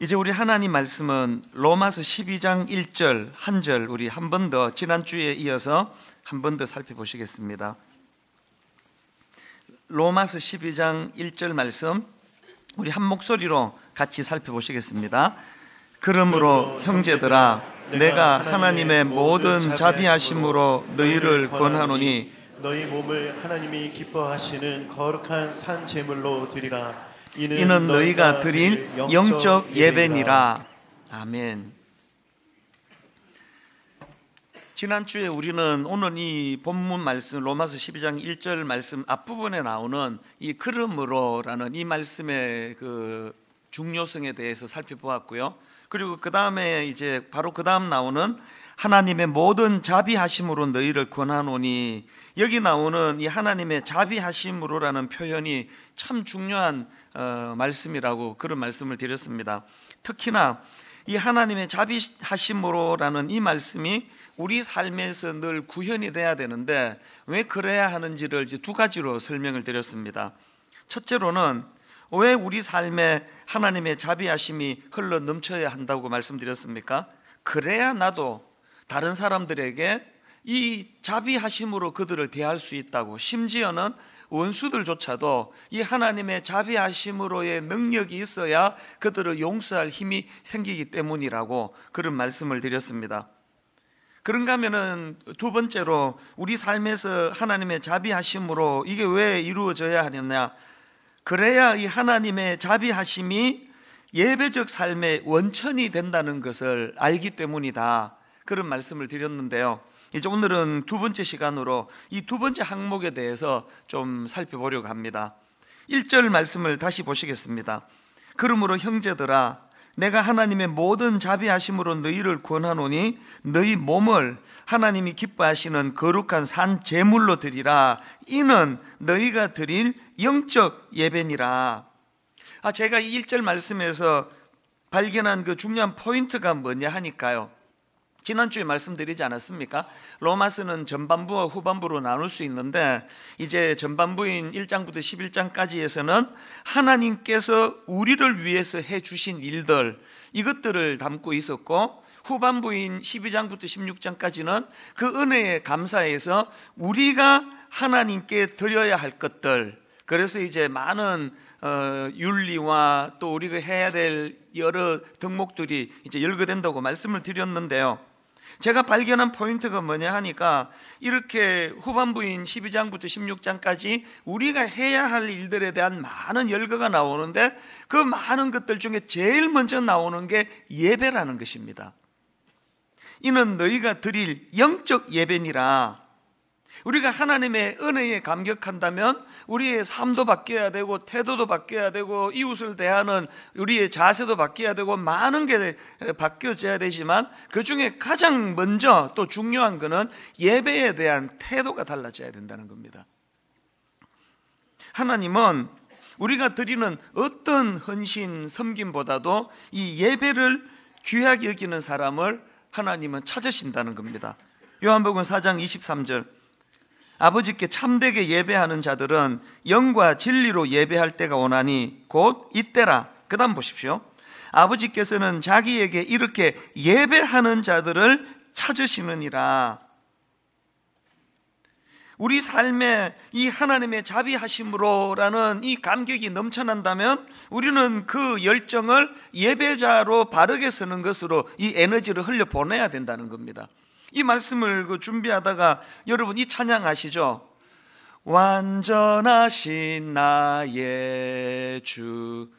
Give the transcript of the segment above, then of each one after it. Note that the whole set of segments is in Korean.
이제 우리 하나님 말씀은 로마서 12장 1절 한 절 우리 한 번 더 지난주에 이어서 한 번 더 살펴보시겠습니다. 로마서 12장 1절 말씀 우리 한 목소리로 같이 살펴보시겠습니다. 그러므로 형제들아 내가 하나님의 모든 자비하심으로 너희를 권하노니 너희 몸을 하나님이 기뻐하시는 거룩한 산 제물로 드리라 이는 너희가 드릴 영적 예배니라. 아멘. 지난주에 우리는 오늘 이 본문 말씀 로마서 12장 1절 말씀 앞부분에 나오는 이 그러므로라는 이 말씀의 그 중요성에 대해서 살펴보았고요. 그리고 그 다음에 이제 바로 그 다음 나오는 하나님의 모든 자비하심으로 너희를 권하노니 여기 나오는 이 하나님의 자비하심으로라는 표현이 참 중요한 어, 말씀이라고 그런 말씀을 드렸습니다. 특히나 이 하나님의 자비하심으로라는 이 말씀이 우리 삶에서 늘 구현이 돼야 되는데 왜 그래야 하는지를 이제 두 가지로 설명을 드렸습니다. 첫째로는 왜 우리 삶에 하나님의 자비하심이 흘러 넘쳐야 한다고 말씀드렸습니까? 그래야 나도 다른 사람들에게 이 자비하심으로 그들을 대할 수 있다고 심지어는 원수들조차도 이 하나님의 자비하심으로의 능력이 있어야 그들을 용서할 힘이 생기기 때문이라고 그런 말씀을 드렸습니다. 그런가 하면은 두 번째로 우리 삶에서 하나님의 자비하심으로 이게 왜 이루어져야 하느냐? 그래야 이 하나님의 자비하심이 예배적 삶의 원천이 된다는 것을 알기 때문이다. 그런 말씀을 드렸는데요. 이제 오늘은 두 번째 시간으로 이 두 번째 항목에 대해서 좀 살펴보려고 합니다. 1절 말씀을 다시 보시겠습니다. 그러므로 형제들아 내가 하나님의 모든 자비하심으로 너희를 구원하노니 너희 몸을 하나님이 기뻐하시는 거룩한 산 제물로 드리라 이는 너희가 드릴 영적 예배니라. 아 제가 이 1절 말씀에서 발견한 그 중요한 포인트가 뭐냐 하니까요. 지난주에 말씀드리지 않았습니까? 로마서는 전반부와 후반부로 나눌 수 있는데 이제 전반부인 1장부터 11장까지에서는 하나님께서 우리를 위해서 해 주신 일들 이것들을 담고 있었고 후반부인 12장부터 16장까지는 그 은혜에 감사해서 우리가 하나님께 드려야 할 것들 그래서 이제 많은 어, 윤리와 또 우리가 해야 될 여러 덕목들이 이제 열거된다고 말씀을 드렸는데요. 제가 발견한 포인트가 뭐냐 하니까 이렇게 후반부인 12장부터 16장까지 우리가 해야 할 일들에 대한 많은 열거가 나오는데 그 많은 것들 중에 제일 먼저 나오는 게 예배라는 것입니다. 이는 너희가 드릴 영적 예배니라. 우리가 하나님의 은혜에 감격한다면 우리의 삶도 바뀌어야 되고 태도도 바뀌어야 되고 이웃을 대하는 우리의 자세도 바뀌어야 되고 많은 게 바뀌어져야 되지만 그 중에 가장 먼저 또 중요한 것은 예배에 대한 태도가 달라져야 된다는 겁니다. 하나님은 우리가 드리는 어떤 헌신 섬김보다도 이 예배를 귀하게 여기는 사람을 하나님은 찾으신다는 겁니다. 요한복음 4장 23절 아버지께 참되게 예배하는 자들은 영과 진리로 예배할 때가 오나니 곧 이때라. 그 다음 보십시오. 아버지께서는 자기에게 이렇게 예배하는 자들을 찾으시느니라. 우리 삶에 이 하나님의 자비하심으로라는 이 감격이 넘쳐난다면 우리는 그 열정을 예배자로 바르게 서는 것으로 이 에너지를 흘려 보내야 된다는 겁니다. 이 말씀을 그 준비하다가 여러분 이 찬양 아시죠? 완전하신 나의 주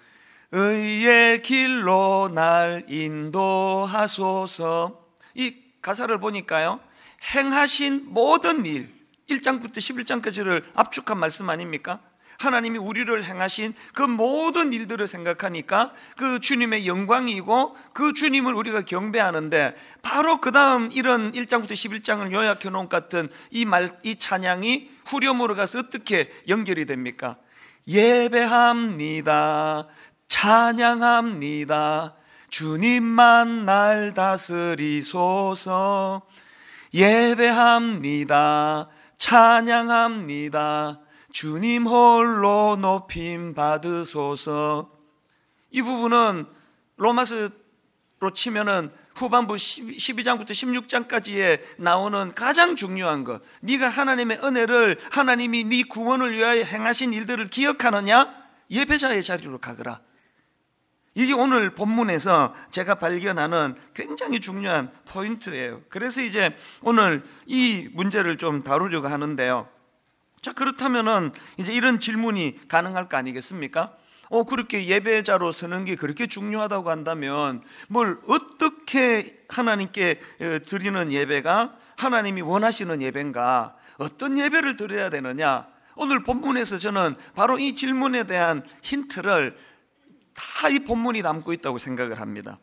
의의 길로 날 인도하소서 이 가사를 보니까요 행하신 모든 일 1장부터 11장까지를 압축한 말씀 아닙니까? 하나님이 우리를 행하신 그 모든 일들을 생각하니까 그 주님의 영광이고 그 주님을 우리가 경배하는데 바로 그 다음 이런 1장부터 11장을 요약해 놓은 같은 이 말, 이 찬양이 후렴으로 가서 어떻게 연결이 됩니까? 예배합니다. 찬양합니다. 주님만 날 다스리소서. 예배합니다. 찬양합니다. 주님 홀로 높임 받으소서. 이 부분은 로마서로 치면은 후반부 12장부터 16장까지에 나오는 가장 중요한 것. 네가 하나님의 은혜를 하나님이 네 구원을 위하여 행하신 일들을 기억하느냐? 예배자의 자리로 가거라. 이게 오늘 본문에서 제가 발견하는 굉장히 중요한 포인트예요. 그래서 이제 오늘 이 문제를 좀 다루려고 하는데요. 자, 그렇다면은 이제 이런 질문이 가능할 거 아니겠습니까? 어, 그렇게 예배자로 서는 게 그렇게 중요하다고 한다면 뭘 어떻게 하나님께 어, 드리는 예배가 하나님이 원하시는 예배인가? 어떤 예배를 드려야 되느냐? 오늘 본문에서 저는 바로 이 질문에 대한 힌트를 다 이 본문이 담고 있다고 생각을 합니다.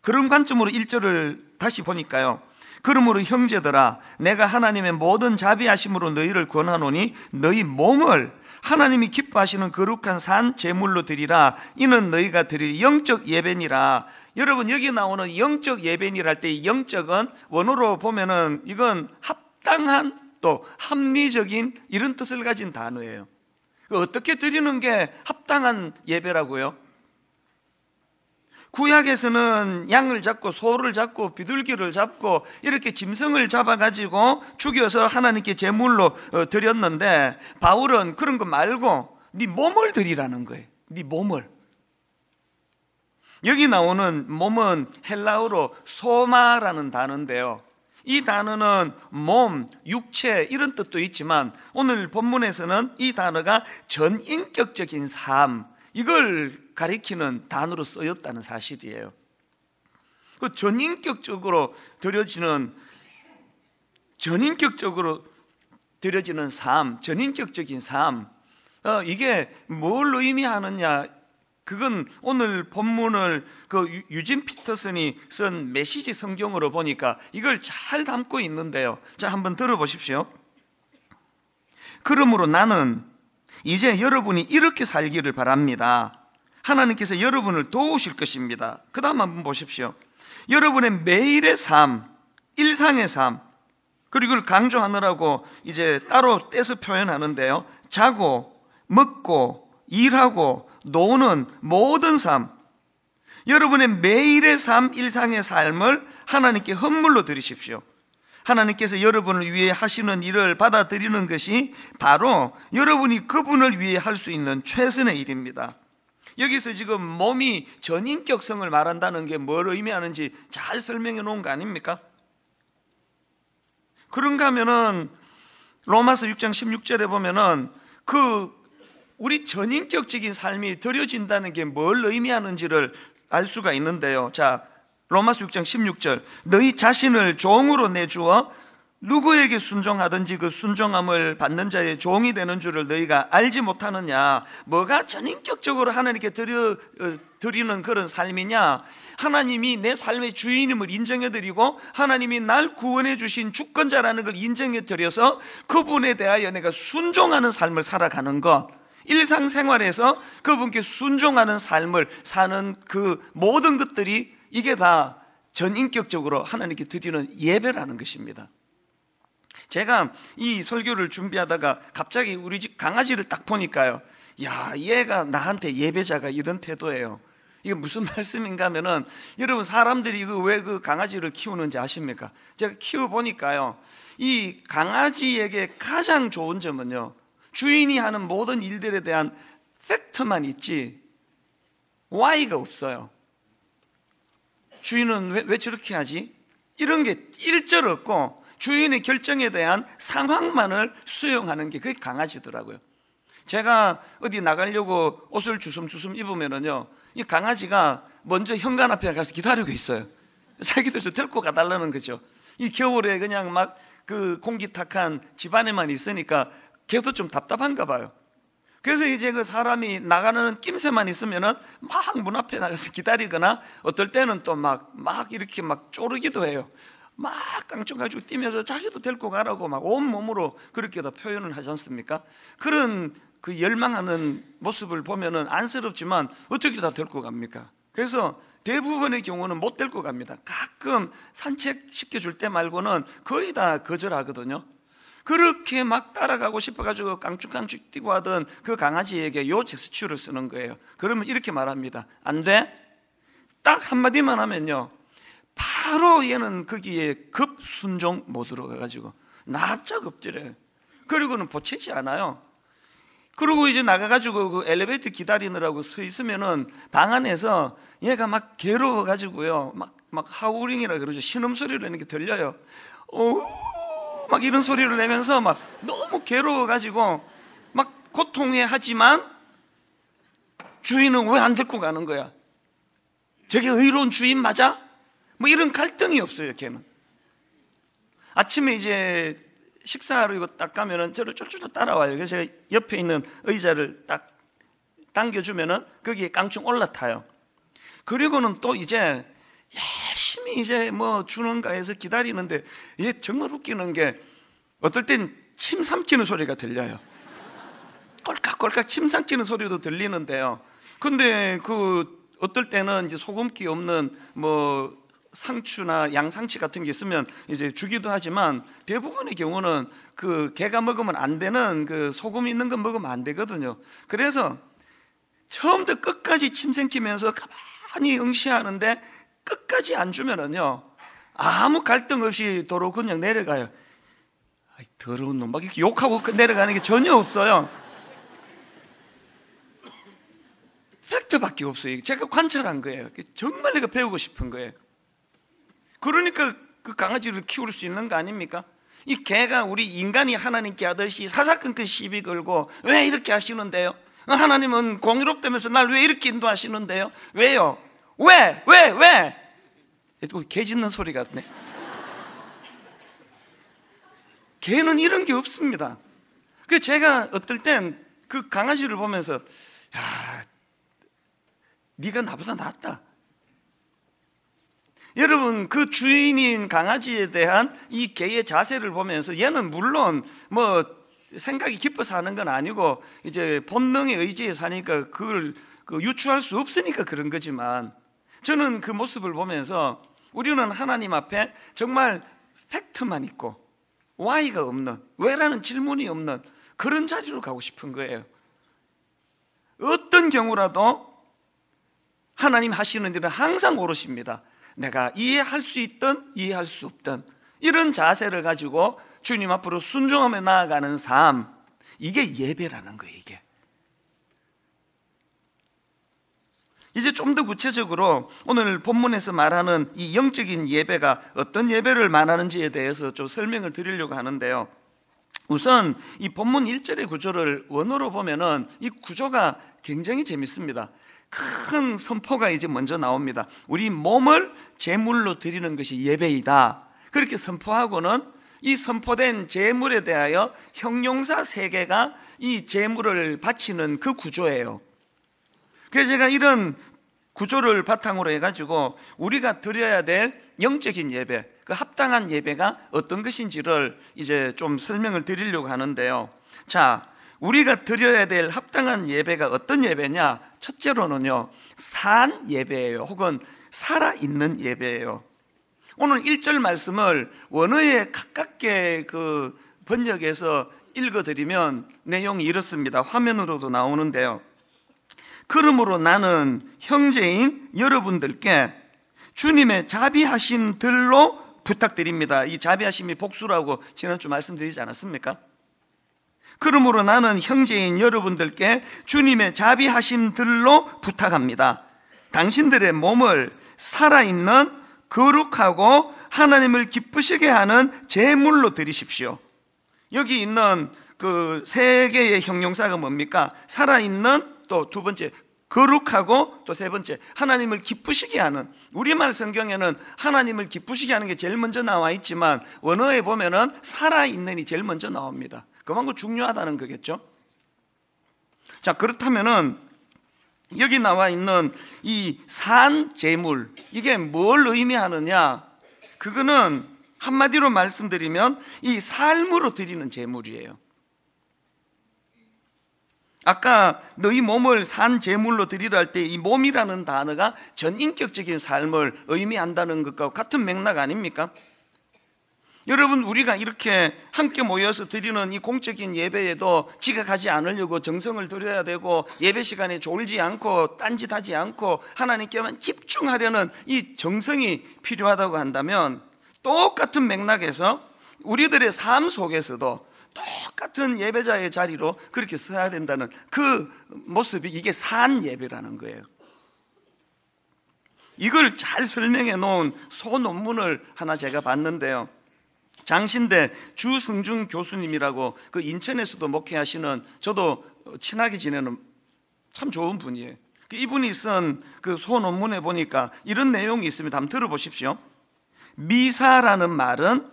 그런 관점으로 1절을 다시 보니까요. 그러므로 형제들아 내가 하나님의 모든 자비하심으로 너희를 권하노니 너희 몸을 하나님이 기뻐하시는 거룩한 산 제물로 드리라. 이는 너희가 드릴 영적 예배니라. 여러분 여기 나오는 영적 예배니라 할때 영적은 원어로 보면은 이건 합당한 또 합리적인 이런 뜻을 가진 단어예요. 그 어떻게 드리는 게 합당한 예배라고요? 구약에서는 양을 잡고 소를 잡고 비둘기를 잡고 이렇게 짐승을 잡아가지고 죽여서 하나님께 제물로 어, 드렸는데 바울은 그런 거 말고 네 몸을 드리라는 거예요. 네 몸을. 여기 나오는 몸은 헬라어로 소마라는 단어인데요. 이 단어는 몸, 육체 이런 뜻도 있지만 오늘 본문에서는 이 단어가 전인격적인 삶 이걸 가리키는 단어로 쓰였다는 사실이에요. 그 전인격적으로 드려지는 전인격적으로 드려지는 삶, 전인격적인 삶, 어, 이게 뭘 의미하느냐? 그건 오늘 본문을 그 유진 피터슨이 쓴 메시지 성경으로 보니까 이걸 잘 담고 있는데요. 자, 한번 들어보십시오. 그러므로 나는 이제 여러분이 이렇게 살기를 바랍니다. 하나님께서 여러분을 도우실 것입니다. 그 다음 한번 보십시오. 여러분의 매일의 삶, 일상의 삶, 그리고 이걸 강조하느라고 이제 따로 떼서 표현하는데요. 자고, 먹고, 일하고, 노는 모든 삶, 여러분의 매일의 삶, 일상의 삶을 하나님께 헌물로 드리십시오. 하나님께서 여러분을 위해 하시는 일을 받아들이는 것이 바로 여러분이 그분을 위해 할 수 있는 최선의 일입니다. 여기서 지금 몸이 전인격성을 말한다는 게 뭘 의미하는지 잘 설명해 놓은 거 아닙니까? 그런가 하면은 로마서 6장 16절에 보면은 그 우리 전인격적인 삶이 드려진다는 게 뭘 의미하는지를 알 수가 있는데요. 자, 로마서 6장 16절. 너희 자신을 종으로 내주어 누구에게 순종하든지 그 순종함을 받는 자의 종이 되는 줄을 너희가 알지 못하느냐? 뭐가 전인격적으로 하나님께 드려, 어, 드리는 그런 삶이냐? 하나님이 내 삶의 주인임을 인정해 드리고 하나님이 날 구원해 주신 주권자라는 걸 인정해 드려서 그분에 대하여 내가 순종하는 삶을 살아가는 것. 일상생활에서 그분께 순종하는 삶을 사는 그 모든 것들이 이게 다 전인격적으로 하나님께 드리는 예배라는 것입니다. 제가 이 설교를 준비하다가 갑자기 우리 집 강아지를 딱 보니까요. 야, 얘가 나한테 예배자가 이런 태도예요. 이게 무슨 말씀인가 하면은 여러분 사람들이 그 왜 그 강아지를 키우는지 아십니까? 제가 키워 보니까요. 이 강아지에게 가장 좋은 점은요. 주인이 하는 모든 일들에 대한 팩트만 있지 Y가 없어요. 주인은 왜, 왜 저렇게 하지? 이런 게 일절 없고 주인의 결정에 대한 상황만을 수용하는 게 그게 강아지더라고요. 제가 어디 나가려고 옷을 주섬주섬 입으면은요, 이 강아지가 먼저 현관 앞에 가서 기다리고 있어요. 자기들 좀 데리고 가달라는 거죠. 이 겨울에 그냥 막 그 공기 탁한 집안에만 있으니까 걔도 좀 답답한가 봐요. 그래서 이제 그 사람이 나가는 낌새만 있으면은 막 문 앞에 나가서 기다리거나 어떨 때는 또 막, 막 이렇게 막 쪼르기도 해요. 막 깡총 가지고 뛰면서 자기도 데리고 가라고 막 온몸으로 그렇게 다 표현을 하지 않습니까? 그런 그 열망하는 모습을 보면은 안쓰럽지만 어떻게 다 데리고 갑니까? 그래서 대부분의 경우는 못 데리고 갑니다. 가끔 산책시켜 줄 때 말고는 거의 다 거절하거든요. 그렇게 막 따라가고 싶어가지고 깡쭉깡쭉 뛰고 하던 그 강아지에게 요 제스처를 쓰는 거예요. 그러면 이렇게 말합니다. 안 돼? 딱 한마디만 하면요. 바로 얘는 거기에 급순종 모드로 가가지고 납작 엎드려요. 그리고는 보채지 않아요. 그리고 이제 나가가지고 그 엘리베이터 기다리느라고 서 있으면은 방 안에서 얘가 막 괴로워가지고요. 막, 막 하우링이라 그러죠. 신음소리를 내는 게 들려요. 오, 막 이런 소리를 내면서 막 너무 괴로워가지고 막 고통해 하지만 주인은 왜 안 데리고 가는 거야? 저게 의로운 주인 맞아? 뭐 이런 갈등이 없어요, 걔는. 아침에 이제 식사하러 이거 딱 가면은 저를 쫄쫄 따라와요. 그래서 제가 옆에 있는 의자를 딱 당겨주면은 거기에 깡충 올라타요. 그리고는 또 이제 열심히 이제 뭐 주는가 해서 기다리는데 얘 정말 웃기는 게 어떨 땐 침 삼키는 소리가 들려요. 꼴깍꼴깍 침 삼키는 소리도 들리는데요. 근데 그 어떨 때는 이제 소금기 없는 뭐 상추나 양상치 같은 게 있으면 이제 주기도 하지만 대부분의 경우는 그 개가 먹으면 안 되는 그 소금 있는 거 먹으면 안 되거든요. 그래서 처음부터 끝까지 침 삼키면서 가만히 응시하는데 끝까지 안 주면은요 아무 갈등 없이 도로 그냥 내려가요. 아이, 더러운 놈 막 이렇게 욕하고 내려가는 게 전혀 없어요. 팩트밖에 없어요. 제가 관찰한 거예요. 정말 내가 배우고 싶은 거예요. 그러니까 그 강아지를 키울 수 있는 거 아닙니까? 이 개가 우리 인간이 하나님께 하듯이 사사건건 시비 걸고 왜 이렇게 하시는데요? 하나님은 공의롭다면서 날 왜 이렇게 인도하시는데요? 왜요? 왜? 왜? 왜? 개 짖는 소리 같네. 개는 이런 게 없습니다. 그 제가 어떨 땐 그 강아지를 보면서 야, 네가 나보다 낫다. 여러분 그 주인인 강아지에 대한 이 개의 자세를 보면서 얘는 물론 뭐 생각이 깊어서 하는 건 아니고 이제 본능의 의지에 사니까 그걸 그 유추할 수 없으니까 그런 거지만 저는 그 모습을 보면서 우리는 하나님 앞에 정말 팩트만 있고 why가 없는 왜라는 질문이 없는 그런 자리로 가고 싶은 거예요. 어떤 경우라도 하나님 하시는 일은 항상 오롯입니다. 내가 이해할 수 있든 이해할 수 없든 이런 자세를 가지고 주님 앞으로 순종하며 나아가는 삶 이게 예배라는 거예요 이게. 이제 좀 더 구체적으로 오늘 본문에서 말하는 이 영적인 예배가 어떤 예배를 말하는지에 대해서 좀 설명을 드리려고 하는데요. 우선 이 본문 1절의 구조를 원어로 보면은 이 구조가 굉장히 재밌습니다 큰 선포가 이제 먼저 나옵니다. 우리 몸을 제물로 드리는 것이 예배이다. 그렇게 선포하고는 이 선포된 제물에 대하여 형용사 세 개가 이 제물을 바치는 그 구조예요. 그래서 제가 이런 구조를 바탕으로 해가지고 우리가 드려야 될 영적인 예배, 그 합당한 예배가 어떤 것인지를 이제 좀 설명을 드리려고 하는데요. 자, 우리가 드려야 될 합당한 예배가 어떤 예배냐? 첫째로는요, 산 예배예요. 혹은 살아있는 예배예요. 오늘 1절 말씀을 원어에 가깝게 그 번역해서 읽어드리면 내용이 이렇습니다. 화면으로도 나오는데요. 그러므로 나는 형제인 여러분들께 주님의 자비하심들로 부탁드립니다. 이 자비하심이 복수라고 지난주 말씀드리지 않았습니까? 그러므로 나는 형제인 여러분들께 주님의 자비하심들로 부탁합니다. 당신들의 몸을 살아있는 거룩하고 하나님을 기쁘시게 하는 제물로 드리십시오. 여기 있는 그 세 개의 형용사가 뭡니까? 살아있는 또 두 번째 거룩하고 또 세 번째 하나님을 기쁘시게 하는 우리말 성경에는 하나님을 기쁘시게 하는 게 제일 먼저 나와 있지만 원어에 보면은 살아있는이 제일 먼저 나옵니다. 그만큼 중요하다는 거겠죠. 자, 그렇다면은 여기 나와 있는 이산 제물 이게 뭘 의미하느냐? 그거는 한마디로 말씀드리면 이 삶으로 드리는 제물이에요. 아까 너희 몸을 산 제물로 드리라 할 때 이 몸이라는 단어가 전인격적인 삶을 의미한다는 것과 같은 맥락 아닙니까? 여러분 우리가 이렇게 함께 모여서 드리는 이 공적인 예배에도 지각하지 않으려고 정성을 들여야 되고 예배 시간에 졸지 않고 딴짓하지 않고 하나님께만 집중하려는 이 정성이 필요하다고 한다면 똑같은 맥락에서 우리들의 삶 속에서도 똑같은 예배자의 자리로 그렇게 서야 된다는 그 모습이 이게 산 예배라는 거예요. 이걸 잘 설명해 놓은 소논문을 하나 제가 봤는데요. 장신대 주승준 교수님이라고 그 인천에서도 목회하시는 저도 친하게 지내는 참 좋은 분이에요. 그 이분이 쓴 그 소논문에 보니까 이런 내용이 있습니다. 한번 들어보십시오. 미사라는 말은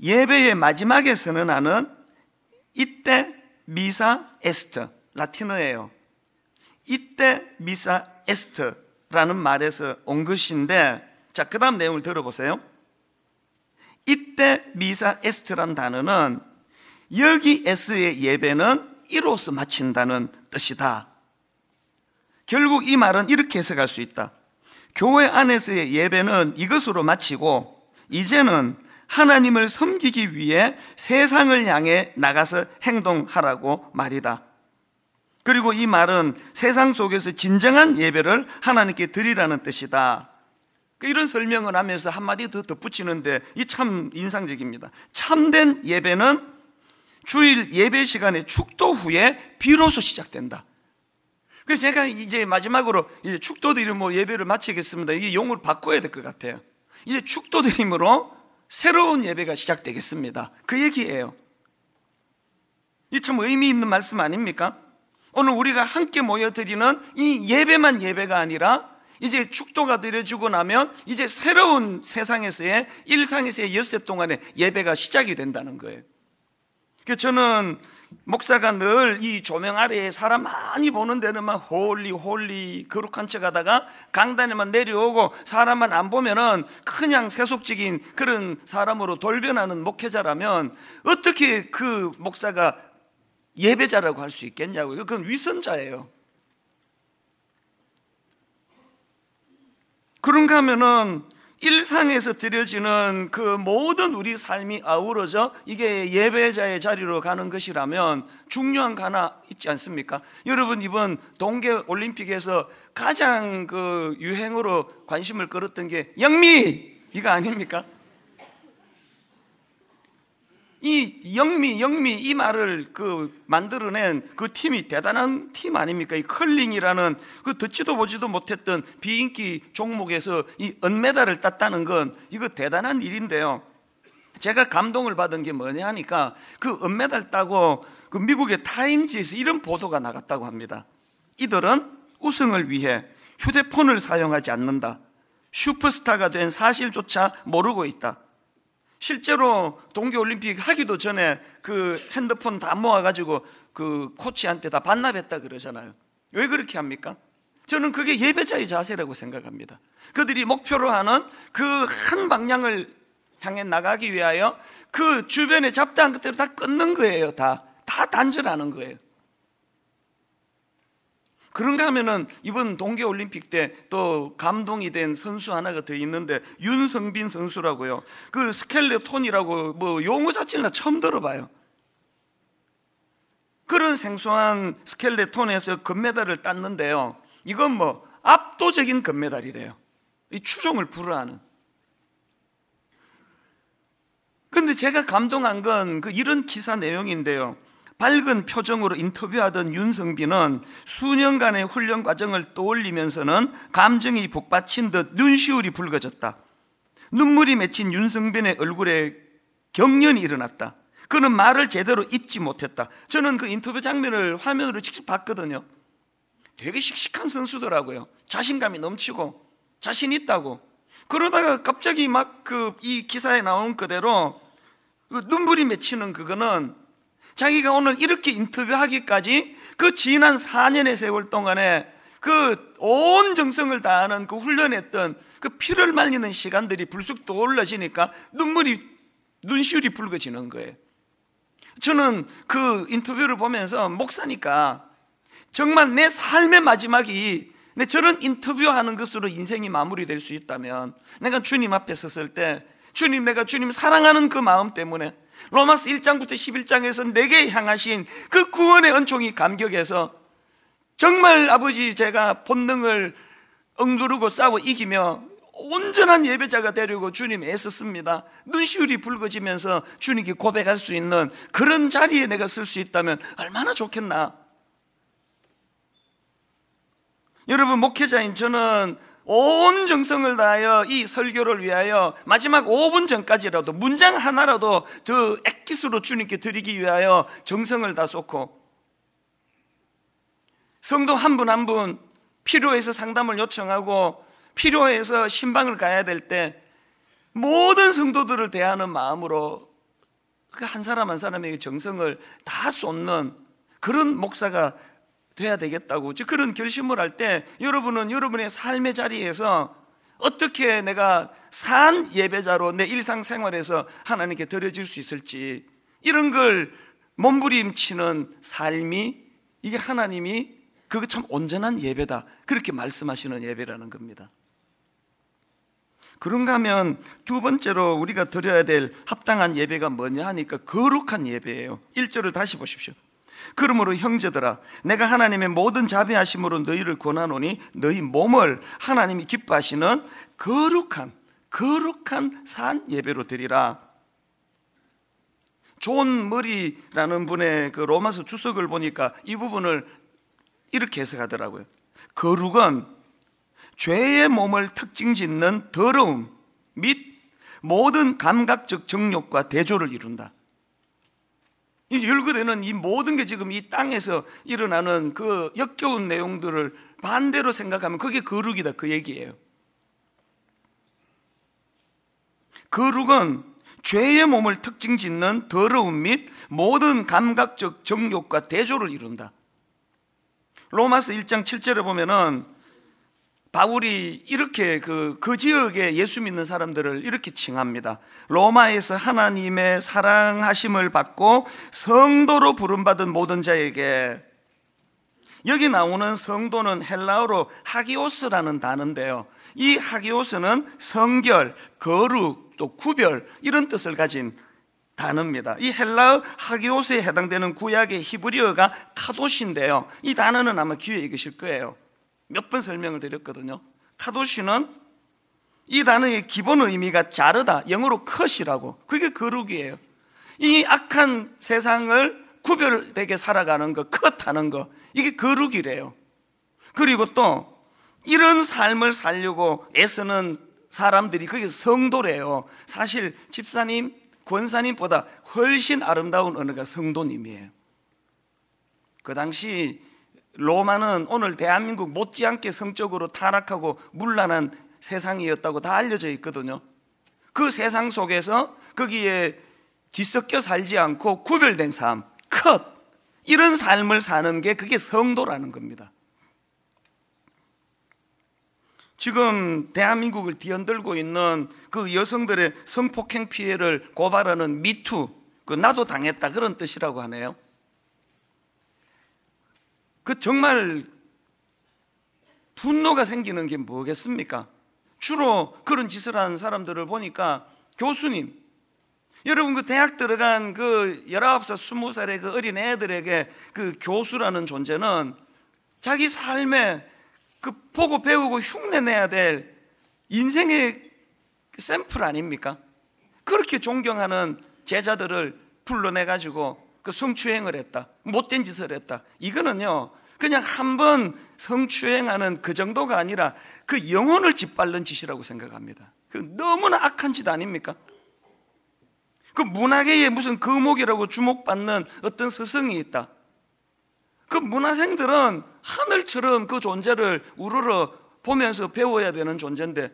예배의 마지막에 선언하는 ite missa est 라틴어예요. ite missa est라는 말에서 온 것인데 자, 그다음 내용을 들어보세요. ite missa est란 단어는 여기에서의 예배는 이로써 마친다는 뜻이다. 결국 이 말은 이렇게 해석할 수 있다. 교회 안에서의 예배는 이것으로 마치고 이제는 하나님을 섬기기 위해 세상을 향해 나가서 행동하라고 말이다. 그리고 이 말은 세상 속에서 진정한 예배를 하나님께 드리라는 뜻이다. 그 이런 설명을 하면서 한마디 더 덧붙이는데 이 참 인상적입니다. 참된 예배는 주일 예배 시간에 축도 후에 비로소 시작된다. 그래서 제가 이제 마지막으로 이제 축도 드림으로 예배를 마치겠습니다. 이게 용어를 바꿔야 될 것 같아요. 이제 축도 드림으로 새로운 예배가 시작되겠습니다. 그 얘기예요. 이 참 의미 있는 말씀 아닙니까? 오늘 우리가 함께 모여드리는 이 예배만 예배가 아니라 이제 축도가 드려지고 나면 이제 새로운 세상에서의 일상에서의 엿새 동안의 예배가 시작이 된다는 거예요. 그 저는 목사가 늘 이 조명 아래에 사람 많이 보는 데는만 holy holy 거룩한 척 하다가 강단에만 내려오고 사람만 안 보면은 그냥 세속적인 그런 사람으로 돌변하는 목회자라면 어떻게 그 목사가 예배자라고 할 수 있겠냐고요. 그건 위선자예요. 그런가 하면은 일상에서 드려지는 그 모든 우리 삶이 아우러져 이게 예배자의 자리로 가는 것이라면 중요한 거 하나 있지 않습니까? 여러분 이번 동계 올림픽에서 가장 그 유행으로 관심을 끌었던 게 영미 이거 아닙니까? 이 영미, 영미 이 말을 그 만들어낸 그 팀이 대단한 팀 아닙니까? 이 컬링이라는 그 듣지도 보지도 못했던 비인기 종목에서 이 은메달을 땄다는 건 이거 대단한 일인데요. 제가 감동을 받은 게 뭐냐 하니까 그 은메달 따고 그 미국의 타임지에서 이런 보도가 나갔다고 합니다. 이들은 우승을 위해 휴대폰을 사용하지 않는다. 슈퍼스타가 된 사실조차 모르고 있다. 실제로 동계올림픽 하기도 전에 그 핸드폰 다 모아가지고 그 코치한테 다 반납했다 그러잖아요. 왜 그렇게 합니까? 저는 그게 예배자의 자세라고 생각합니다. 그들이 목표로 하는 그 한 방향을 향해 나가기 위하여 그 주변에 잡다한 것들을 다 끊는 거예요. 다. 다 단절하는 거예요. 그런가 하면은 이번 동계올림픽 때 또 감동이 된 선수 하나가 더 있는데 윤성빈 선수라고요. 그 스켈레톤이라고 뭐 용어 자체를 나 처음 들어봐요. 그런 생소한 스켈레톤에서 금메달을 땄는데요. 이건 뭐 압도적인 금메달이래요. 이 추종을 불허하는. 근데 제가 감동한 건 그 이런 기사 내용인데요. 밝은 표정으로 인터뷰하던 윤성빈은 수년간의 훈련 과정을 떠올리면서는 감정이 북받친 듯 눈시울이 붉어졌다. 눈물이 맺힌 윤성빈의 얼굴에 경련이 일어났다. 그는 말을 제대로 잊지 못했다. 저는 그 인터뷰 장면을 화면으로 직접 봤거든요. 되게 씩씩한 선수더라고요. 자신감이 넘치고 자신 있다고. 그러다가 갑자기 막 그 이 기사에 나온 그대로 그 눈물이 맺히는 그거는 자기가 오늘 이렇게 인터뷰하기까지 그 지난 4년의 세월 동안에 그 온 정성을 다하는 그 훈련했던 그 피를 말리는 시간들이 불쑥 떠올라지니까 눈물이 눈시울이 붉어지는 거예요. 저는 그 인터뷰를 보면서 목사니까 정말 내 삶의 마지막이 내 저런 인터뷰하는 것으로 인생이 마무리될 수 있다면 내가 주님 앞에 섰을 때 주님 내가 주님 사랑하는 그 마음 때문에 로마스 1장부터 11장에서 내게 향하신 그 구원의 은총이 감격해서 정말 아버지 제가 본능을 엉두르고 싸워 이기며 온전한 예배자가 되려고 주님 애썼습니다. 눈시울이 붉어지면서 주님께 고백할 수 있는 그런 자리에 내가 쓸수 있다면 얼마나 좋겠나. 여러분 목회자인 저는 온 정성을 다하여 이 설교를 위하여 마지막 5분 전까지라도 문장 하나라도 더 액기스로 주님께 드리기 위하여 정성을 다 쏟고 성도 한 분 한 분 필요해서 상담을 요청하고 필요해서 신방을 가야 될 때 모든 성도들을 대하는 마음으로 그한 사람 한 사람에게 정성을 다 쏟는 그런 목사가 돼야 되겠다고. 즉 그런 결심을 할 때 여러분은 여러분의 삶의 자리에서 어떻게 내가 산 예배자로 내 일상생활에서 하나님께 드려질 수 있을지 이런 걸 몸부림치는 삶이 이게 하나님이 그거 참 온전한 예배다. 그렇게 말씀하시는 예배라는 겁니다. 그런가 하면 두 번째로 우리가 드려야 될 합당한 예배가 뭐냐 하니까 거룩한 예배예요. 1절을 다시 보십시오 그러므로 형제들아 내가 하나님의 모든 자비하심으로 너희를 권하노니 너희 몸을 하나님이 기뻐하시는 거룩한 거룩한 산 예배로 드리라. 존 머리라는 분의 그 로마서 주석을 보니까 이 부분을 이렇게 해석하더라고요. 거룩은 죄의 몸을 특징 짓는 더러움 및 모든 감각적 정욕과 대조를 이룬다 이 열거되는 이 모든 게 지금 이 땅에서 일어나는 그 역겨운 내용들을 반대로 생각하면 그게 거룩이다 그 얘기예요. 거룩은 죄의 몸을 특징 짓는 더러움 및 모든 감각적 정욕과 대조를 이룬다. 로마서 1장 7절에 보면은 바울이 이렇게 그, 그 지역에 예수 믿는 사람들을 이렇게 칭합니다. 로마에서 하나님의 사랑하심을 받고 성도로 부름받은 모든 자에게 여기 나오는 성도는 헬라어로 하기오스라는 단어인데요. 이 하기오스는 성결, 거룩, 또 구별 이런 뜻을 가진 단어입니다. 이 헬라어 하기오스에 해당되는 구약의 히브리어가 카도시인데요. 이 단어는 아마 귀에 익으실 거예요. 몇 번 설명을 드렸거든요. 카도시는 이 단어의 기본 의미가 자르다, 영어로 컷이라고. 그게 거룩이에요. 이 악한 세상을 구별되게 살아가는 거, 컷하는 거, 이게 거룩이래요. 그리고 또 이런 삶을 살려고 애쓰는 사람들이 그게 성도래요. 사실 집사님, 권사님보다 훨씬 아름다운 언어가 성도님이에요. 그 당시 로마는 오늘 대한민국 못지않게 성적으로 타락하고 문란한 세상이었다고 다 알려져 있거든요. 그 세상 속에서 거기에 뒤섞여 살지 않고 구별된 삶, 컷, 이런 삶을 사는 게 그게 성도라는 겁니다. 지금 대한민국을 뒤흔들고 있는 그 여성들의 성폭행 피해를 고발하는 미투, 그 나도 당했다 그런 뜻이라고 하네요. 그 정말 분노가 생기는 게 뭐겠습니까? 주로 그런 짓을 하는 사람들을 보니까 교수님, 여러분 그 대학 들어간 그 19살, 20살의 그 어린 애들에게 그 교수라는 존재는 자기 삶에 그 보고 배우고 흉내 내야 될 인생의 샘플 아닙니까? 그렇게 존경하는 제자들을 불러내 가지고 그 성추행을 했다. 못된 짓을 했다. 이거는요. 그냥 한 번 성추행하는 그 정도가 아니라 그 영혼을 짓밟는 짓이라고 생각합니다. 그 너무나 악한 짓 아닙니까? 그 문화계에 무슨 거목이라고 주목받는 어떤 스승이 있다. 그 문화생들은 하늘처럼 그 존재를 우러러 보면서 배워야 되는 존재인데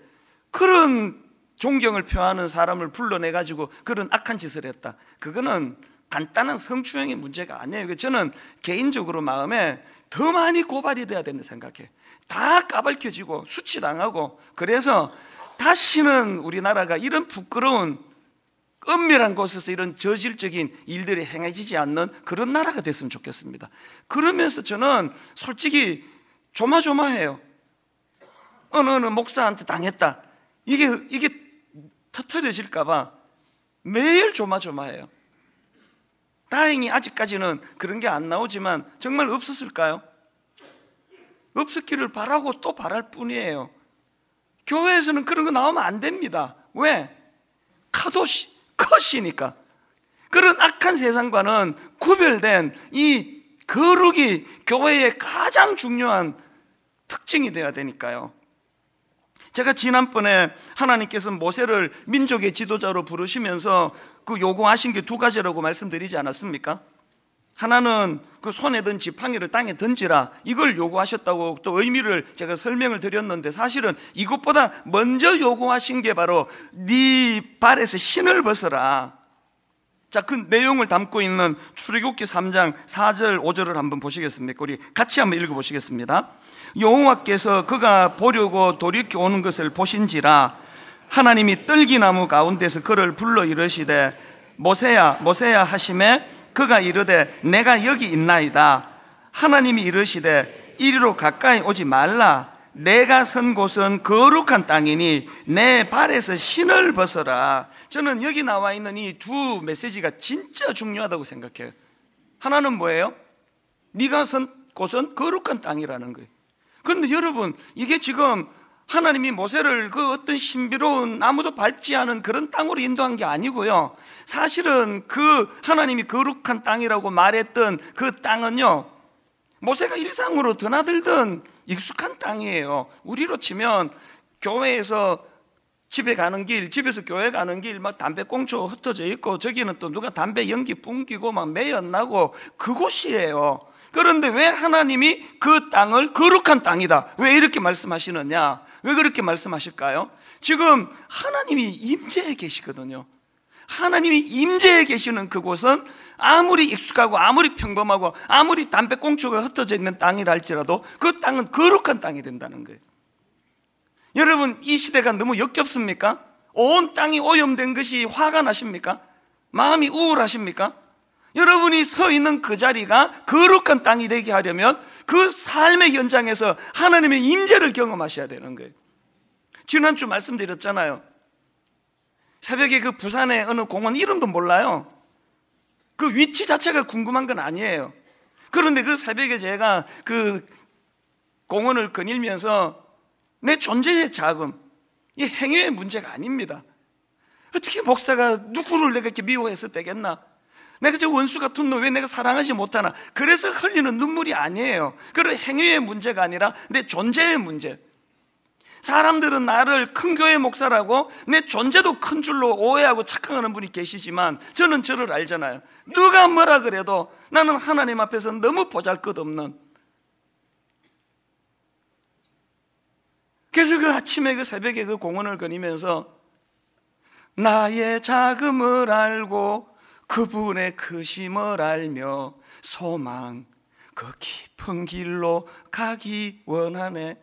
그런 존경을 표하는 사람을 불러내 가지고 그런 악한 짓을 했다. 그거는 간단한 성추행의 문제가 아니에요. 저는 개인적으로 마음에 더 많이 고발이 돼야 된다 생각해. 다 까발켜지고 수치당하고 그래서 다시는 우리나라가 이런 부끄러운 은밀한 곳에서 이런 저질적인 일들이 행해지지 않는 그런 나라가 됐으면 좋겠습니다. 그러면서 저는 솔직히 조마조마해요. 어느 어느 목사한테 당했다. 이게 이게 터트려질까봐 매일 조마조마해요. 다행히 아직까지는 그런 게 안 나오지만 정말 없었을까요? 없었기를 바라고 또 바랄 뿐이에요. 교회에서는 그런 거 나오면 안 됩니다. 왜? 카도시, 컷이니까. 그런 악한 세상과는 구별된 이 거룩이 교회의 가장 중요한 특징이 되어야 되니까요. 제가 지난번에 하나님께서 모세를 민족의 지도자로 부르시면서 그 요구하신 게 두 가지라고 말씀드리지 않았습니까? 하나는 그 손에 든 지팡이를 땅에 던지라 이걸 요구하셨다고 또 의미를 제가 설명을 드렸는데 사실은 이것보다 먼저 요구하신 게 바로 네 발에서 신을 벗어라 자, 그 내용을 담고 있는 출애굽기 3장 4절 5절을 한번 보시겠습니까? 우리 같이 한번 읽어 보시겠습니다. 여호와께서 그가 보려고 돌이켜 오는 것을 보신지라 하나님이 떨기나무 가운데서 그를 불러 이르시되 모세야 모세야 하심에 그가 이르되 내가 여기 있나이다. 하나님이 이르시되 이리로 가까이 오지 말라. 내가 선 곳은 거룩한 땅이니 내 발에서 신을 벗어라. 저는 여기 나와 있는 이 두 메시지가 진짜 중요하다고 생각해요. 하나는 뭐예요? 네가 선 곳은 거룩한 땅이라는 거예요 그런데 여러분 이게 지금 하나님이 모세를 그 어떤 신비로운 아무도 밟지 않은 그런 땅으로 인도한 게 아니고요. 사실은 그 하나님이 거룩한 땅이라고 말했던 그 땅은요. 모세가 일상으로 드나들던 익숙한 땅이에요. 우리로 치면 교회에서 집에 가는 길, 집에서 교회 가는 길, 막 담배 꽁초 흩어져 있고, 저기는 또 누가 담배 연기 뿜기고 막 매연 나고 그곳이에요. 그런데 왜 하나님이 그 땅을 거룩한 땅이다? 왜 이렇게 말씀하시느냐? 왜 그렇게 말씀하실까요? 지금 하나님이 임재해 계시거든요. 하나님이 임재해 계시는 그곳은 아무리 익숙하고 아무리 평범하고 아무리 담배꽁초가 흩어져 있는 땅이라 할지라도 그 땅은 거룩한 땅이 된다는 거예요. 여러분 이 시대가 너무 역겹습니까? 온 땅이 오염된 것이 화가 나십니까? 마음이 우울하십니까? 여러분이 서 있는 그 자리가 거룩한 땅이 되게 하려면 그 삶의 현장에서 하나님의 임재를 경험하셔야 되는 거예요. 지난주 말씀드렸잖아요. 새벽에 그 부산의 어느 공원 이름도 몰라요. 그 위치 자체가 궁금한 건 아니에요. 그런데 그 새벽에 제가 그 공원을 거닐면서 내 존재의 자금, 이 행위의 문제가 아닙니다. 어떻게 목사가 누구를 내가 이렇게 미워해서 되겠나? 내가 저 원수 같은 놈 왜 내가 사랑하지 못하나? 그래서 흘리는 눈물이 아니에요. 그런 행위의 문제가 아니라 내 존재의 문제. 사람들은 나를 큰 교회 목사라고 내 존재도 큰 줄로 오해하고 착각하는 분이 계시지만 저는 저를 알잖아요. 누가 뭐라 그래도 나는 하나님 앞에서 너무 보잘 것 없는 그래서 그 아침에 그 새벽에 그 공원을 거니면서 나의 자금을 알고 그분의 크심을 알며 소망 그 깊은 길로 가기 원하네.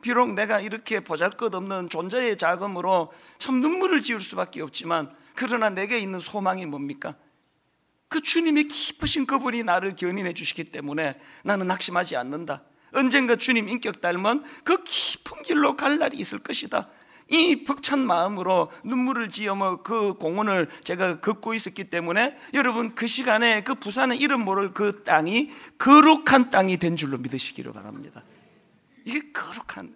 비록 내가 이렇게 보잘것없는 존재의 자금으로 참 눈물을 지을 수밖에 없지만 그러나 내게 있는 소망이 뭡니까? 그 주님의 깊으신 그분이 나를 견인해 주시기 때문에 나는 낙심하지 않는다. 언젠가 주님 인격 닮은 그 깊은 길로 갈 날이 있을 것이다 이 벅찬 마음으로 눈물을 지어 뭐 그 공원을 제가 걷고 있었기 때문에 여러분 그 시간에 그 부산의 이름 모를 그 땅이 거룩한 땅이 된 줄로 믿으시기를 바랍니다. 이게 거룩한.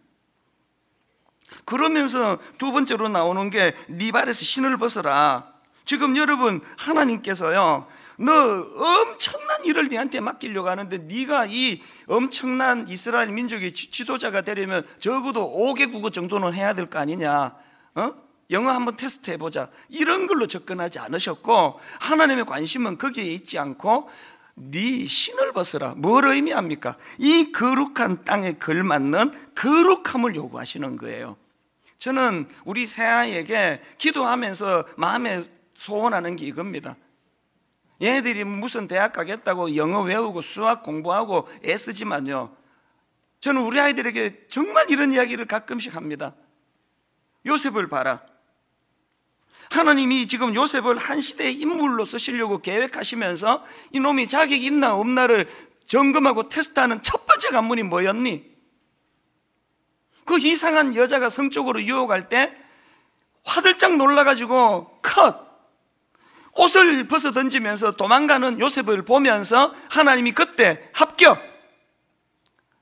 그러면서 두 번째로 나오는 게 네 발에서 신을 벗어라. 지금 여러분 하나님께서요 너 엄청난 일을 네한테 맡기려고 하는데 네가 이 엄청난 이스라엘 민족의 지도자가 되려면 적어도 5개 국어 정도는 해야 될 거 아니냐? 어? 영어 한번 테스트 해보자. 이런 걸로 접근하지 않으셨고 하나님의 관심은 거기에 있지 않고 네 신을 벗어라. 뭘 의미합니까? 이 거룩한 땅에 걸맞는 거룩함을 요구하시는 거예요. 저는 우리 새아이에게 기도하면서 마음에 소원하는 게 이겁니다 얘네들이 무슨 대학 가겠다고 영어 외우고 수학 공부하고 애쓰지만요. 저는 우리 아이들에게 정말 이런 이야기를 가끔씩 합니다. 요셉을 봐라. 하나님이 지금 요셉을 한 시대의 인물로 쓰시려고 계획하시면서 이놈이 자격이 있나 없나를 점검하고 테스트하는 첫 번째 관문이 뭐였니? 그 이상한 여자가 성적으로 유혹할 때 화들짝 놀라가지고 컷 옷을 벗어 던지면서 도망가는 요셉을 보면서 하나님이 그때 합격.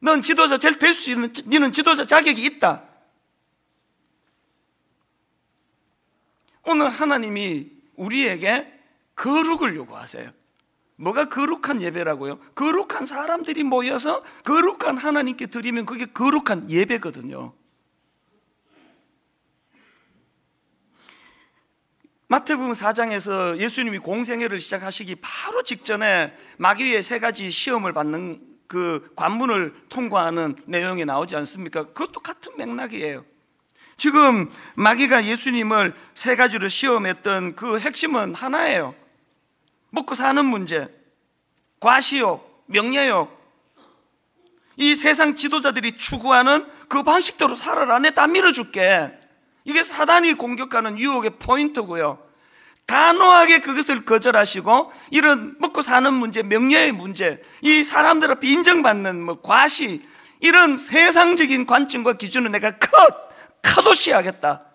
넌 지도자 될수 있는 너는 지도자 자격이 있다. 오늘 하나님이 우리에게 거룩을 요구하세요. 뭐가 거룩한 예배라고요? 거룩한 사람들이 모여서 거룩한 하나님께 드리면 그게 거룩한 예배거든요 마태복음 4장에서 예수님이 공생애를 시작하시기 바로 직전에 마귀의 세 가지 시험을 받는 그 관문을 통과하는 내용이 나오지 않습니까? 그것도 같은 맥락이에요. 지금 마귀가 예수님을 세 가지로 시험했던 그 핵심은 하나예요. 먹고 사는 문제, 과시욕, 명예욕. 이 세상 지도자들이 추구하는 그 방식대로 살아라. 내다 밀어줄게. 이게 사단이 공격하는 유혹의 포인트고요. 단호하게 그것을 거절하시고 이런 먹고 사는 문제, 명예의 문제, 이 사람들 앞에 인정받는 뭐 과시 이런 세상적인 관점과 기준은 내가 컷 카도시하겠다.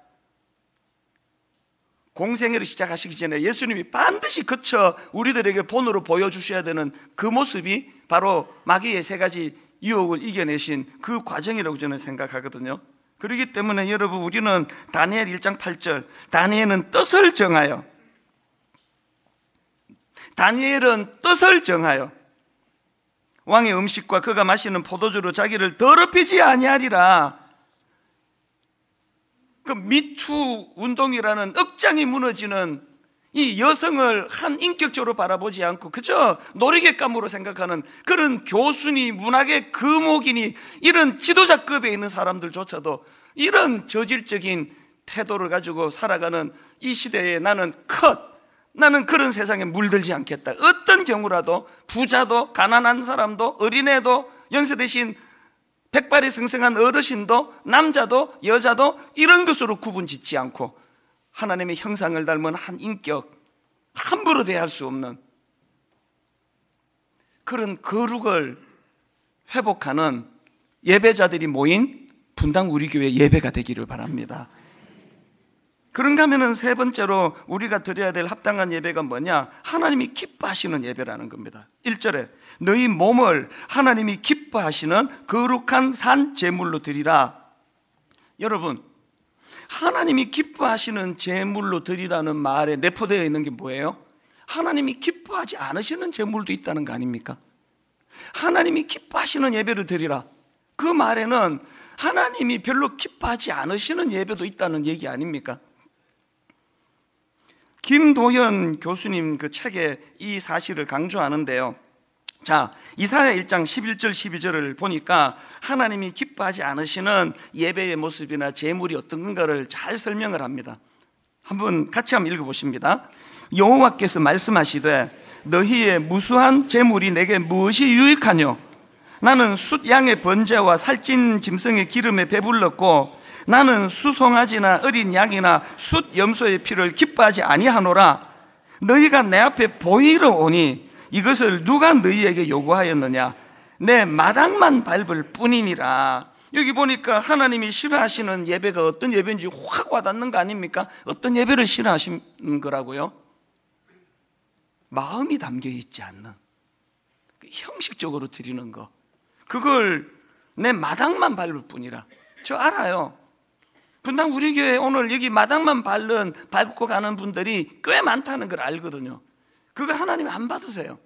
공생애를 시작하시기 전에 예수님이 반드시 거쳐 우리들에게 본으로 보여주셔야 되는 그 모습이 바로 마귀의 세 가지 유혹을 이겨내신 그 과정이라고 저는 생각하거든요. 그렇기 때문에 여러분 우리는 다니엘 1장 8절 다니엘은 뜻을 정하여. 다니엘은 뜻을 정하여. 왕의 음식과 그가 마시는 포도주로 자기를 더럽히지 아니하리라. 그 미투 운동이라는 억장이 무너지는 이 여성을 한 인격적으로 바라보지 않고 그저 놀이객감으로 생각하는 그런 교수니 문학의 금옥이니 이런 지도자급에 있는 사람들조차도 이런 저질적인 태도를 가지고 살아가는 이 시대에 나는 컷 나는 그런 세상에 물들지 않겠다. 어떤 경우라도 부자도 가난한 사람도 어린애도 연세 대신 백발이 승승한 어르신도 남자도 여자도 이런 것으로 구분 짓지 않고 하나님의 형상을 닮은 한 인격, 함부로 대할 수 없는 그런 거룩을 회복하는 예배자들이 모인 분당 우리 교회 예배가 되기를 바랍니다. 그런가 하면은 세 번째로 우리가 드려야 될 합당한 예배가 뭐냐? 하나님이 기뻐하시는 예배라는 겁니다. 1절에 너희 몸을 하나님이 기뻐하시는 거룩한 산 제물로 드리라. 여러분, 하나님이 기뻐하시는 제물로 드리라는 말에 내포되어 있는 게 뭐예요? 하나님이 기뻐하지 않으시는 제물도 있다는 거 아닙니까? 하나님이 기뻐하시는 예배를 드리라. 그 말에는 하나님이 별로 기뻐하지 않으시는 예배도 있다는 얘기 아닙니까? 김도현 교수님 그 책에 이 사실을 강조하는데요. 자, 이사야 1장 11절 12절을 보니까 하나님이 기뻐하지 않으시는 예배의 모습이나 제물이 어떤 건가를 잘 설명을 합니다. 한번 같이 한번 읽어 보십니다. 여호와께서 말씀하시되 너희의 무수한 제물이 내게 무엇이 유익하뇨? 나는 숫 양의 번제와 살찐 짐승의 기름에 배불렀고 나는 수송아지나 어린 양이나 숫 염소의 피를 기뻐하지 아니하노라. 너희가 내 앞에 보이러 오니 이것을 누가 너희에게 요구하였느냐? 내 마당만 밟을 뿐이니라. 여기 보니까 하나님이 싫어하시는 예배가 어떤 예배인지 확 와닿는 거 아닙니까? 어떤 예배를 싫어하시는 거라고요? 마음이 담겨 있지 않는 그 형식적으로 드리는 거. 그걸 내 마당만 밟을 뿐이라. 저 알아요. 분당 우리 교회 오늘 여기 마당만 밟는 밟고 가는 분들이 꽤 많다는 걸 알거든요. 그거 하나님 안 받으세요.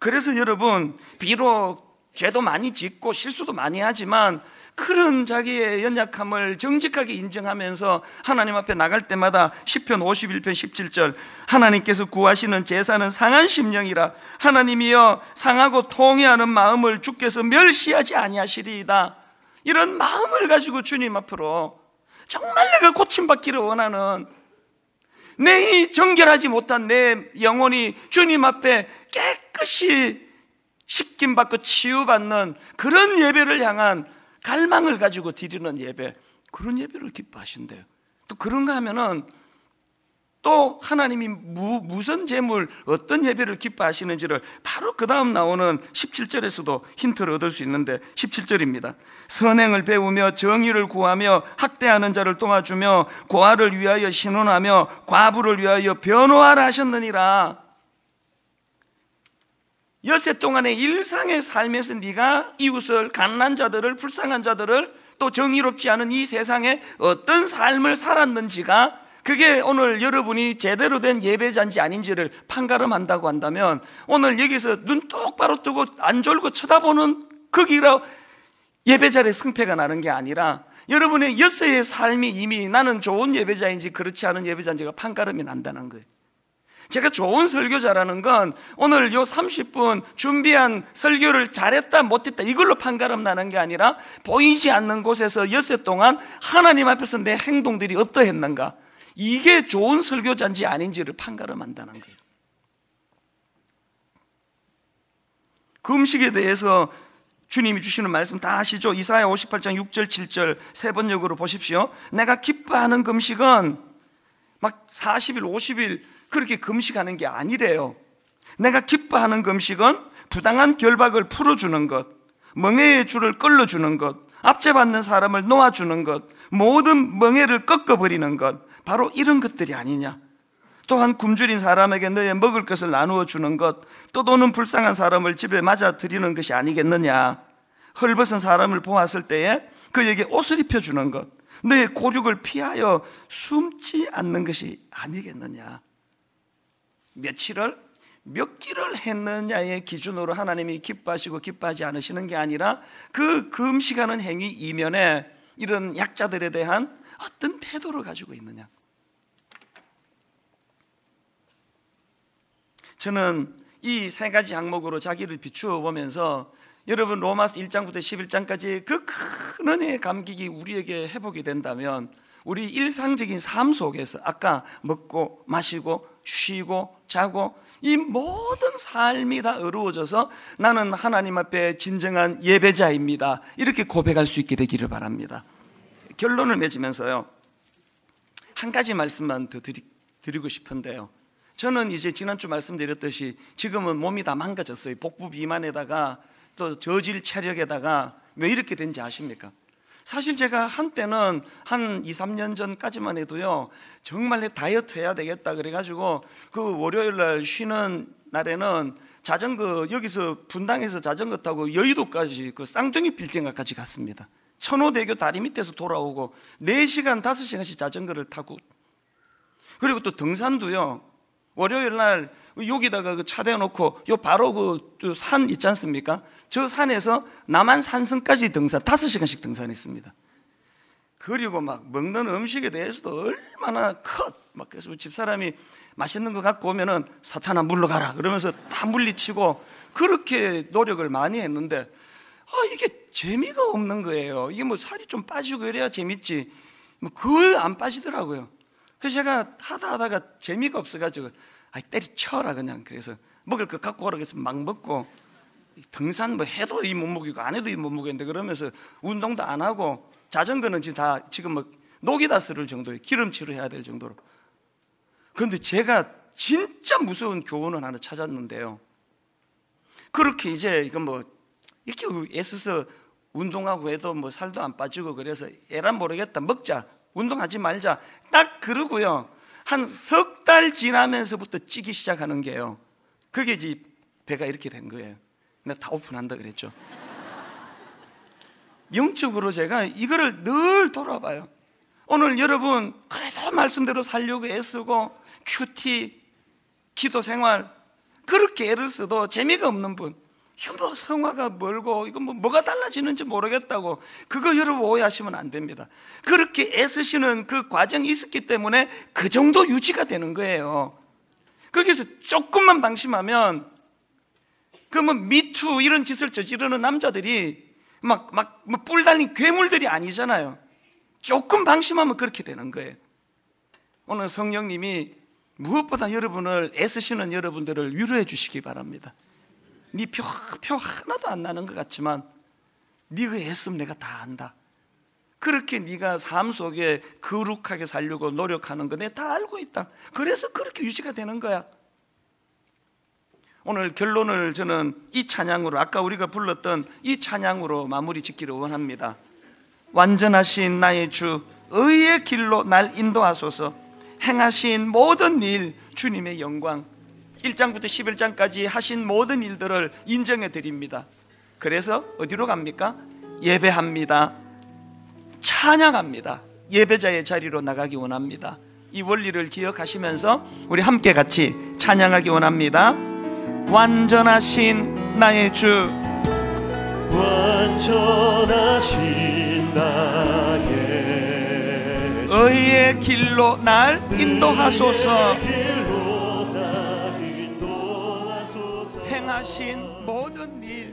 그래서 여러분, 비록 죄도 많이 짓고 실수도 많이 하지만 그런 자기의 연약함을 정직하게 인정하면서 하나님 앞에 나갈 때마다 10편 51편 17절 하나님께서 구하시는 제사는 상한 심령이라 하나님이여 상하고 통해하는 마음을 주께서 멸시하지 아니하시리이다 이런 마음을 가지고 주님 앞으로 정말 내가 고침받기를 원하는 내 정결하지 못한 내 영혼이 주님 앞에 깨끗이 씻김 받고 치유받는 그런 예배를 향한 갈망을 가지고 드리는 예배. 그런 예배를 기뻐하신대요. 또 그런가 하면은 또 하나님이 무, 무슨 재물, 어떤 예배를 기뻐하시는지를 바로 그 다음 나오는 17절에서도 힌트를 얻을 수 있는데 17절입니다. 선행을 배우며 정의를 구하며 학대하는 자를 도와주며 고아를 위하여 신원하며 과부를 위하여 변호하라 하셨느니라. 여세 동안의 일상의 삶에서 네가 이웃을 가난한 자들을 불쌍한 자들을 또 정의롭지 않은 이 세상에 어떤 삶을 살았는지가 그게 오늘 여러분이 제대로 된 예배자인지 아닌지를 판가름한다고 한다면 오늘 여기서 눈 똑바로 뜨고 안 졸고 쳐다보는 거기로 예배자의 승패가 나는 게 아니라 여러분의 여세의 삶이 이미 나는 좋은 예배자인지 그렇지 않은 예배자인지가 판가름이 난다는 거예요. 제가 좋은 설교자라는 건 오늘 요 30분 준비한 설교를 잘했다 못했다 이걸로 판가름 나는 게 아니라 보이지 않는 곳에서 엿새 동안 하나님 앞에서 내 행동들이 어떠했는가 이게 좋은 설교자인지 아닌지를 판가름한다는 거예요. 그 음식에 대해서 주님이 주시는 말씀 다 아시죠? 이사야 58장 6절 7절 세 번역으로 보십시오. 내가 기뻐하는 금식은 막 40일 50일 그렇게 금식하는 게 아니래요. 내가 기뻐하는 금식은 부당한 결박을 풀어주는 것, 멍해의 줄을 끌어주는 것, 압제받는 사람을 놓아주는 것, 모든 멍해를 꺾어버리는 것, 바로 이런 것들이 아니냐. 또한 굶주린 사람에게 너의 먹을 것을 나누어 주는 것, 떠도는 불쌍한 사람을 집에 맞아 드리는 것이 아니겠느냐. 헐벗은 사람을 보았을 때에 그에게 옷을 입혀 주는 것, 너의 고죽을 피하여 숨지 않는 것이 아니겠느냐. 며칠을 몇 끼를 했느냐의 기준으로 하나님이 기뻐하시고 기뻐하지 않으시는 게 아니라 그 금식하는 행위 이면에 이런 약자들에 대한 어떤 태도를 가지고 있느냐. 저는 이 세 가지 항목으로 자기를 비추어 보면서 여러분 로마스 1장부터 11장까지 그 큰 은혜의 감격이 우리에게 회복이 된다면 우리 일상적인 삶 속에서 아까 먹고 마시고 쉬고 자고 이 모든 삶이 다 어려워져서 나는 하나님 앞에 진정한 예배자입니다. 이렇게 고백할 수 있게 되기를 바랍니다. 결론을 맺으면서요. 한 가지 말씀만 더 드리, 드리고 싶은데요. 저는 이제 지난주 말씀드렸듯이 지금은 몸이 다 망가졌어요. 복부 비만에다가 또 저질 체력에다가 왜 이렇게 된지 아십니까? 사실 제가 한때는 한 2, 3년 전까지만 해도요, 정말 다이어트 해야 되겠다 그래가지고 그 월요일 날 쉬는 날에는 자전거, 여기서 분당에서 자전거 타고 여의도까지 그 쌍둥이 빌딩까지 갔습니다. 천호대교 다리 밑에서 돌아오고 4시간, 5시간씩 자전거를 타고 그리고 또 등산도요, 월요일 날 여기다가 그 차 대놓고 요 바로 그 산 있지 않습니까? 저 산에서 남한 산성까지 등산 다섯 시간씩 등산했습니다. 그리고 막 먹는 음식에 대해서도 얼마나 컷 막 그래서 집사람이 맛있는 거 갖고 오면은 사탄아 물러가라 그러면서 다 물리치고 그렇게 노력을 많이 했는데 아 이게 재미가 없는 거예요. 이게 뭐 살이 좀 빠지고 이래야 재밌지. 뭐 거의 안 빠지더라고요. 그래서 제가 하다 하다가 재미가 없어가지고 아 때리쳐라 그냥. 그래서 먹을 거 갖고 오라 그래서 막 먹고 등산 뭐 해도 이 몸무게고 안 해도 이 몸무게인데 그러면서 운동도 안 하고 자전거는 지금 다 지금 뭐 녹이다 쓸을 정도의 기름칠을 해야 될 정도로. 그런데 제가 진짜 무서운 교훈을 하나 찾았는데요. 그렇게 이제 이거 뭐 이렇게 애써서 운동하고 해도 뭐 살도 안 빠지고 그래서 애란 모르겠다 먹자 운동하지 말자. 딱 그러고요. 한 석 달 지나면서부터 찌기 시작하는 게요. 그게 이제 배가 이렇게 된 거예요. 내가 다 오픈한다 그랬죠. 영적으로 제가 이거를 늘 돌아봐요. 오늘 여러분 그래도 말씀대로 살려고 애쓰고 큐티 기도 생활 그렇게 애를 써도 재미가 없는 분 이거 뭐 성화가 멀고 이거 뭐 뭐가 달라지는지 모르겠다고 그거 여러분 오해하시면 안 됩니다. 그렇게 애쓰시는 그 과정이 있었기 때문에 그 정도 유지가 되는 거예요. 거기서 조금만 방심하면 그뭐 미투 이런 짓을 저지르는 남자들이 막 막뿔 달린 괴물들이 아니잖아요. 조금 방심하면 그렇게 되는 거예요. 오늘 성령님이 무엇보다 여러분을 애쓰시는 여러분들을 위로해 주시기 바랍니다. 네 표, 표 하나도 안 나는 것 같지만 네가 애쓰면 내가 다 안다. 그렇게 네가 삶 속에 거룩하게 살려고 노력하는 거 내가 다 알고 있다. 그래서 그렇게 유지가 되는 거야. 오늘 결론을 저는 이 찬양으로 아까 우리가 불렀던 이 찬양으로 마무리 짓기를 원합니다. 완전하신 나의 주 의의 길로 날 인도하소서 행하신 모든 일 주님의 영광 1장부터 11장까지 하신 모든 일들을 인정해 드립니다. 그래서 어디로 갑니까? 예배합니다. 찬양합니다. 예배자의 자리로 나가기 원합니다. 이 원리를 기억하시면서 우리 함께 같이 찬양하기 원합니다. 완전하신 나의 주 완전하신 나의 주 의의 길로 날 인도하소서 행하신 모든 일